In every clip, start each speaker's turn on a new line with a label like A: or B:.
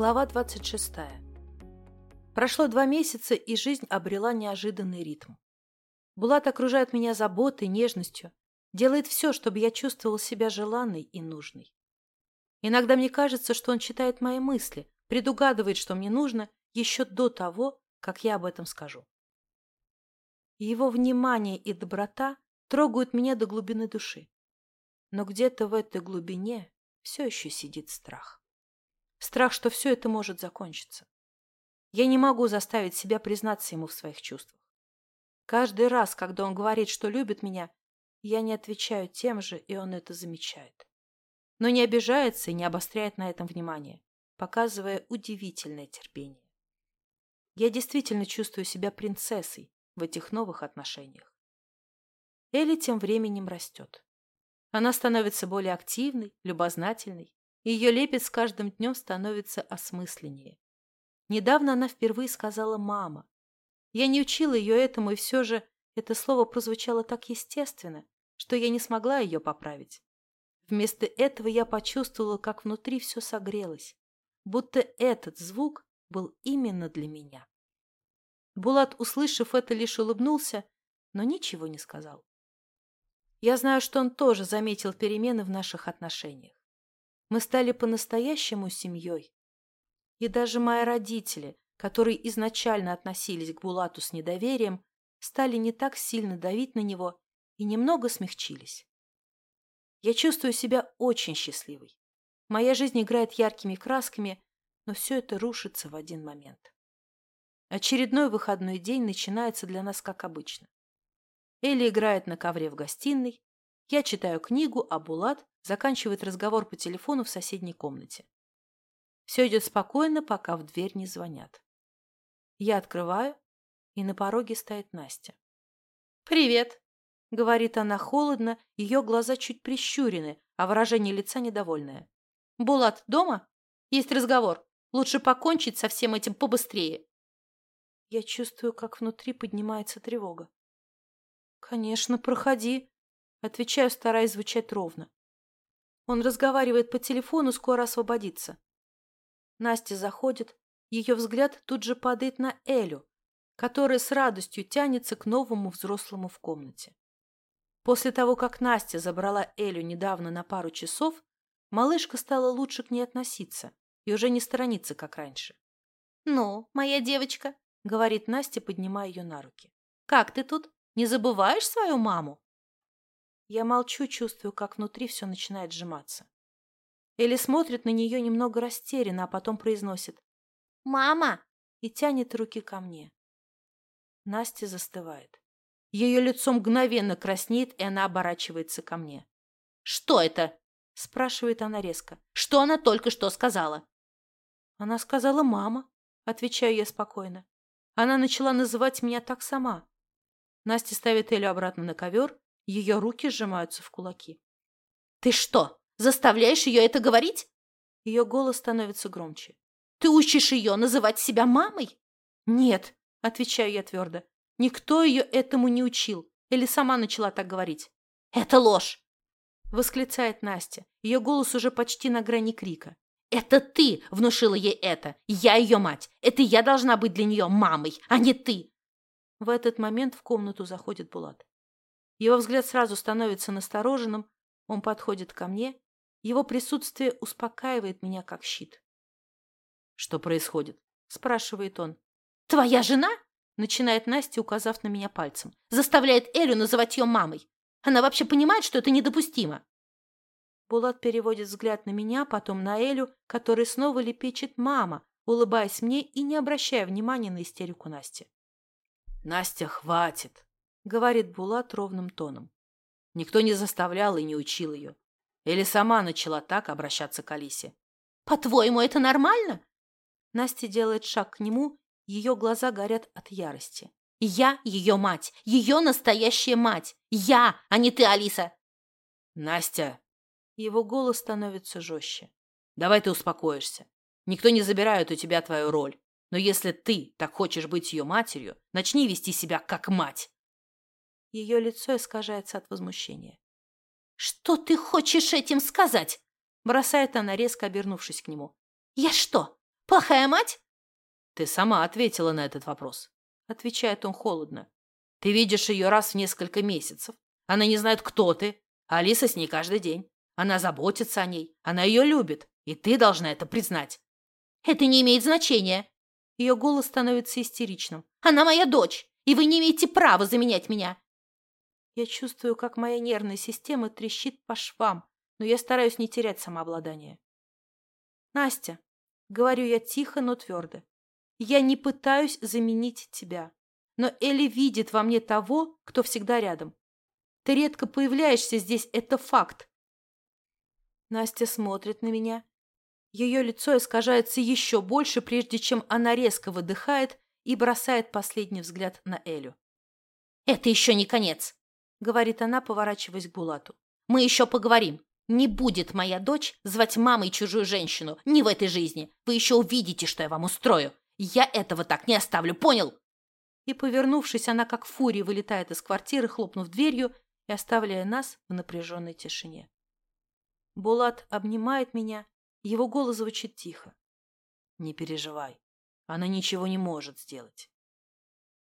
A: Глава 26. Прошло два месяца, и жизнь обрела неожиданный ритм. Булат окружает меня заботой, нежностью, делает все, чтобы я чувствовал себя желанной и нужной. Иногда мне кажется, что он читает мои мысли, предугадывает, что мне нужно, еще до того, как я об этом скажу. Его внимание и доброта трогают меня до глубины души. Но где-то в этой глубине все еще сидит страх. Страх, что все это может закончиться. Я не могу заставить себя признаться ему в своих чувствах. Каждый раз, когда он говорит, что любит меня, я не отвечаю тем же, и он это замечает. Но не обижается и не обостряет на этом внимание, показывая удивительное терпение. Я действительно чувствую себя принцессой в этих новых отношениях. Элли тем временем растет. Она становится более активной, любознательной, ее лепет с каждым днем становится осмысленнее. Недавно она впервые сказала «мама». Я не учила ее этому, и все же это слово прозвучало так естественно, что я не смогла ее поправить. Вместо этого я почувствовала, как внутри все согрелось, будто этот звук был именно для меня. Булат, услышав это, лишь улыбнулся, но ничего не сказал. Я знаю, что он тоже заметил перемены в наших отношениях. Мы стали по-настоящему семьей. И даже мои родители, которые изначально относились к Булату с недоверием, стали не так сильно давить на него и немного смягчились. Я чувствую себя очень счастливой. Моя жизнь играет яркими красками, но все это рушится в один момент. Очередной выходной день начинается для нас как обычно. Элли играет на ковре в гостиной, я читаю книгу, а Булат заканчивает разговор по телефону в соседней комнате. Все идет спокойно, пока в дверь не звонят. Я открываю, и на пороге стоит Настя. «Привет!» — говорит она холодно, ее глаза чуть прищурены, а выражение лица недовольное. «Булат дома? Есть разговор. Лучше покончить со всем этим побыстрее». Я чувствую, как внутри поднимается тревога. «Конечно, проходи», — отвечаю, стараясь звучать ровно. Он разговаривает по телефону, скоро освободится. Настя заходит, ее взгляд тут же падает на Элю, которая с радостью тянется к новому взрослому в комнате. После того, как Настя забрала Элю недавно на пару часов, малышка стала лучше к ней относиться и уже не сторониться, как раньше. «Ну, моя девочка», — говорит Настя, поднимая ее на руки. «Как ты тут? Не забываешь свою маму?» Я молчу, чувствую, как внутри все начинает сжиматься. Элли смотрит на нее немного растерянно, а потом произносит «Мама!» и тянет руки ко мне. Настя застывает. Ее лицо мгновенно краснеет, и она оборачивается ко мне. «Что это?» – спрашивает она резко. «Что она только что сказала?» «Она сказала мама», – отвечаю я спокойно. Она начала называть меня так сама. Настя ставит Элю обратно на ковер ее руки сжимаются в кулаки. «Ты что, заставляешь ее это говорить?» Ее голос становится громче. «Ты учишь ее называть себя мамой?» «Нет», — отвечаю я твердо. «Никто ее этому не учил. Или сама начала так говорить». «Это ложь!» — восклицает Настя. Ее голос уже почти на грани крика. «Это ты внушила ей это! Я ее мать! Это я должна быть для нее мамой, а не ты!» В этот момент в комнату заходит Булат. Его взгляд сразу становится настороженным, он подходит ко мне, его присутствие успокаивает меня как щит. «Что происходит?» – спрашивает он. «Твоя жена?» – начинает Настя, указав на меня пальцем. «Заставляет Элю называть ее мамой. Она вообще понимает, что это недопустимо?» Булат переводит взгляд на меня, потом на Элю, который снова лепечет «мама», улыбаясь мне и не обращая внимания на истерику Насти. «Настя, хватит!» — говорит Булат ровным тоном. Никто не заставлял и не учил ее. Или сама начала так обращаться к Алисе. «По-твоему, это нормально?» Настя делает шаг к нему, ее глаза горят от ярости. «Я ее мать! Ее настоящая мать! Я, а не ты, Алиса!» «Настя!» Его голос становится жестче. «Давай ты успокоишься. Никто не забирает у тебя твою роль. Но если ты так хочешь быть ее матерью, начни вести себя как мать. Ее лицо искажается от возмущения. «Что ты хочешь этим сказать?» Бросает она, резко обернувшись к нему. «Я что,
B: Плохая мать?
A: Ты сама ответила на этот вопрос. Отвечает он холодно. Ты видишь ее раз в несколько месяцев. Она не знает, кто ты. А Алиса с ней каждый день. Она заботится о ней. Она ее любит. И ты должна это признать.
B: Это не имеет значения. Ее голос становится истеричным. Она моя дочь, и вы не имеете права заменять меня.
A: Я чувствую, как моя нервная система трещит по швам, но я стараюсь не терять самообладание. Настя, говорю я тихо, но твердо, я не пытаюсь заменить тебя, но Элли видит во мне того, кто всегда рядом. Ты редко появляешься здесь, это факт. Настя смотрит на меня. Ее лицо искажается еще больше, прежде чем она резко выдыхает и бросает последний взгляд на Элю.
B: «Это еще не конец», — говорит она, поворачиваясь к Булату. «Мы еще поговорим. Не будет моя дочь звать мамой чужую женщину. Не в этой жизни. Вы еще увидите, что я вам устрою. Я этого так не оставлю, понял?»
A: И, повернувшись, она как фурия вылетает из квартиры, хлопнув дверью и оставляя нас в напряженной тишине. Булат обнимает меня, его голос звучит тихо. «Не переживай, она ничего не может сделать».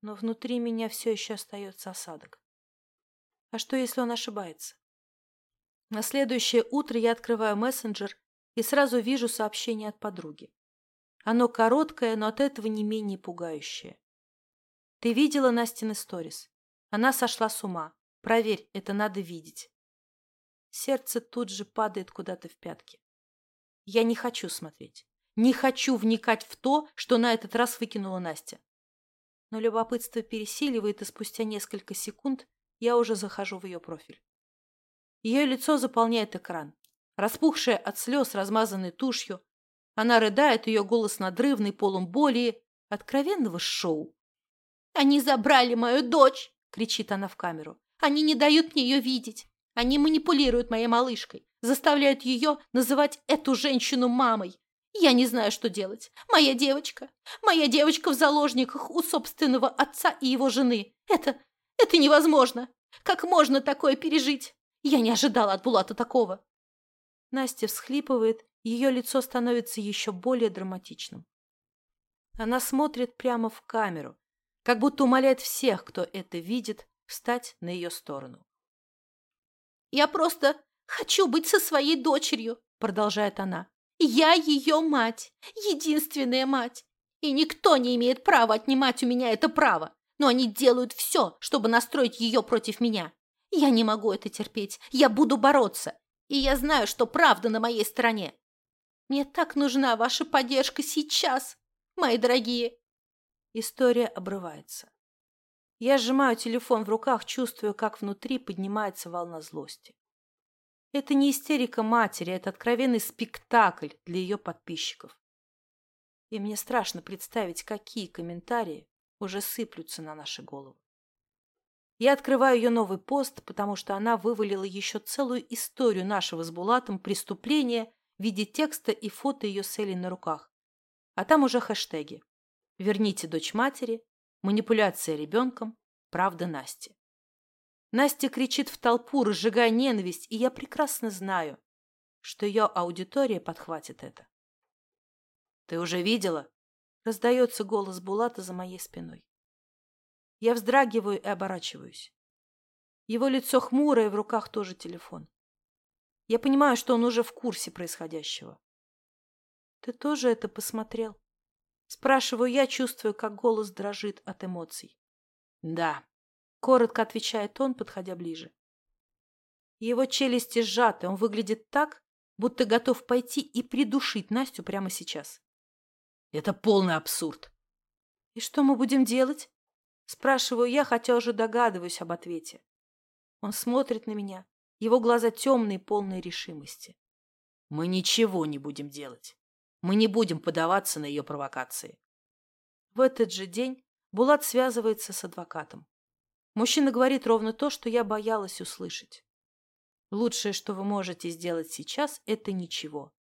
A: Но внутри меня все еще остается осадок. А что, если он ошибается? На следующее утро я открываю мессенджер и сразу вижу сообщение от подруги. Оно короткое, но от этого не менее пугающее. Ты видела Настины сторис? Она сошла с ума. Проверь, это надо видеть. Сердце тут же падает куда-то в пятки. Я не хочу смотреть. Не хочу вникать в то, что на этот раз выкинула Настя. Но любопытство пересиливает, и спустя несколько секунд я уже захожу в ее профиль. Ее лицо заполняет экран. Распухшая от слез, размазанной тушью. Она рыдает, ее голос надрывный, полум боли, откровенного шоу.
B: «Они забрали мою дочь!» — кричит она в камеру. «Они не дают мне ее видеть. Они манипулируют моей малышкой, заставляют ее называть эту женщину мамой. Я не знаю, что делать. Моя девочка, моя девочка в заложниках у собственного отца и его жены. Это это невозможно! Как можно такое пережить? Я не ожидала от Булата такого.
A: Настя всхлипывает, ее лицо становится еще более драматичным. Она смотрит прямо в камеру, как будто умоляет всех, кто это видит, встать на ее сторону.
B: «Я просто хочу быть со своей дочерью», — продолжает она. «Я ее мать, единственная мать, и никто не имеет права отнимать у меня это право но они делают все, чтобы настроить ее против меня. Я не могу это терпеть, я буду бороться, и я знаю, что правда на моей стороне. Мне так нужна ваша поддержка сейчас, мои дорогие.
A: История обрывается. Я сжимаю телефон в руках, чувствую, как внутри поднимается волна злости. Это не истерика матери, это откровенный спектакль для ее подписчиков. И мне страшно представить, какие комментарии уже сыплются на наши головы. Я открываю ее новый пост, потому что она вывалила еще целую историю нашего с Булатом преступления в виде текста и фото ее с Элей на руках. А там уже хэштеги «Верните дочь матери», «Манипуляция ребенком», «Правда Насти». Настя кричит в толпу, разжигая ненависть, и я прекрасно знаю, что ее аудитория подхватит это. «Ты уже видела?» Раздается голос Булата за моей спиной. Я вздрагиваю и оборачиваюсь. Его лицо хмурое, в руках тоже телефон. Я понимаю, что он уже в курсе происходящего. «Ты тоже это посмотрел?» Спрашиваю я, чувствую, как голос дрожит от эмоций. «Да», — коротко отвечает он, подходя ближе. Его челюсти сжаты, он выглядит так, будто готов пойти и придушить Настю прямо сейчас. Это полный абсурд. И что мы будем делать? Спрашиваю я, хотя уже догадываюсь об ответе. Он смотрит на меня. Его глаза темные, полные решимости. Мы ничего не будем делать. Мы не будем поддаваться на ее провокации. В этот же день Булат связывается с адвокатом. Мужчина говорит ровно то, что я боялась услышать. Лучшее, что вы можете сделать сейчас, это ничего.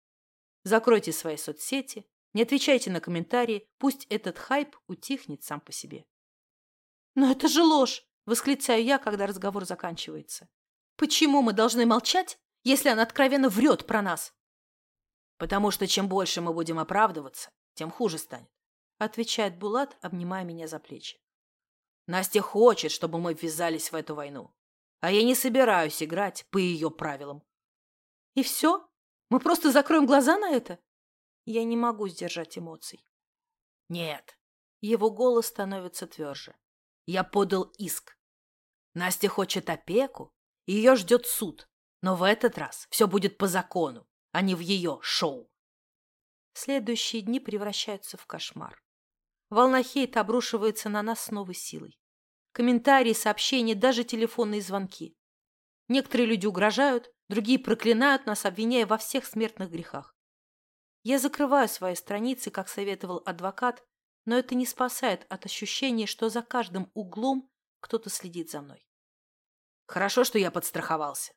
A: Закройте свои соцсети, не отвечайте на комментарии, пусть этот хайп утихнет сам по себе. «Но это же ложь!» – восклицаю я, когда разговор заканчивается. «Почему мы должны молчать, если она откровенно врет про нас?» «Потому что чем больше мы будем оправдываться,
C: тем хуже станет,
A: отвечает Булат, обнимая меня за плечи.
C: Настя хочет, чтобы мы ввязались в эту войну, а я не собираюсь играть по ее правилам.
A: И все? Мы просто закроем глаза на это? Я не могу сдержать эмоций.
C: Нет.
A: Его голос становится тверже.
C: Я подал иск. Настя хочет опеку, ее ждет суд. Но в этот раз все будет по закону, а не в ее шоу.
A: Следующие дни превращаются в кошмар. Волна хейта обрушивается на нас с новой силой. Комментарии, сообщения, даже телефонные звонки. Некоторые люди угрожают, другие проклинают нас, обвиняя во всех смертных грехах. Я закрываю свои страницы, как советовал адвокат, но это не спасает от ощущения, что за каждым углом кто-то следит за мной.
C: Хорошо, что я подстраховался.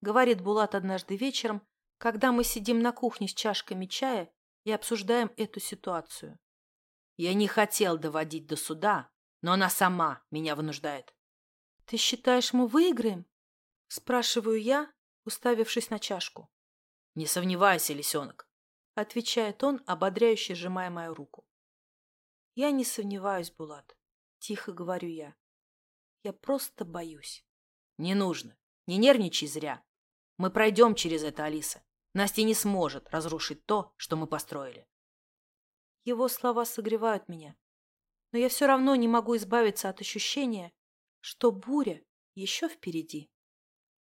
A: — говорит Булат однажды вечером, когда мы сидим на кухне с чашками чая и обсуждаем эту ситуацию.
C: Я не хотел доводить до суда, но она сама меня вынуждает.
A: — Ты считаешь, мы выиграем? — спрашиваю я, уставившись на чашку.
C: — Не сомневайся, лисенок, —
A: отвечает он, ободряюще сжимая мою руку. — Я не сомневаюсь, Булат, — тихо говорю я. Я просто боюсь.
C: — Не нужно. Не нервничай зря. Мы пройдем через это, Алиса. Настя не сможет разрушить то, что мы построили.
A: Его слова согревают меня. Но я все равно не могу избавиться от ощущения, что буря еще впереди.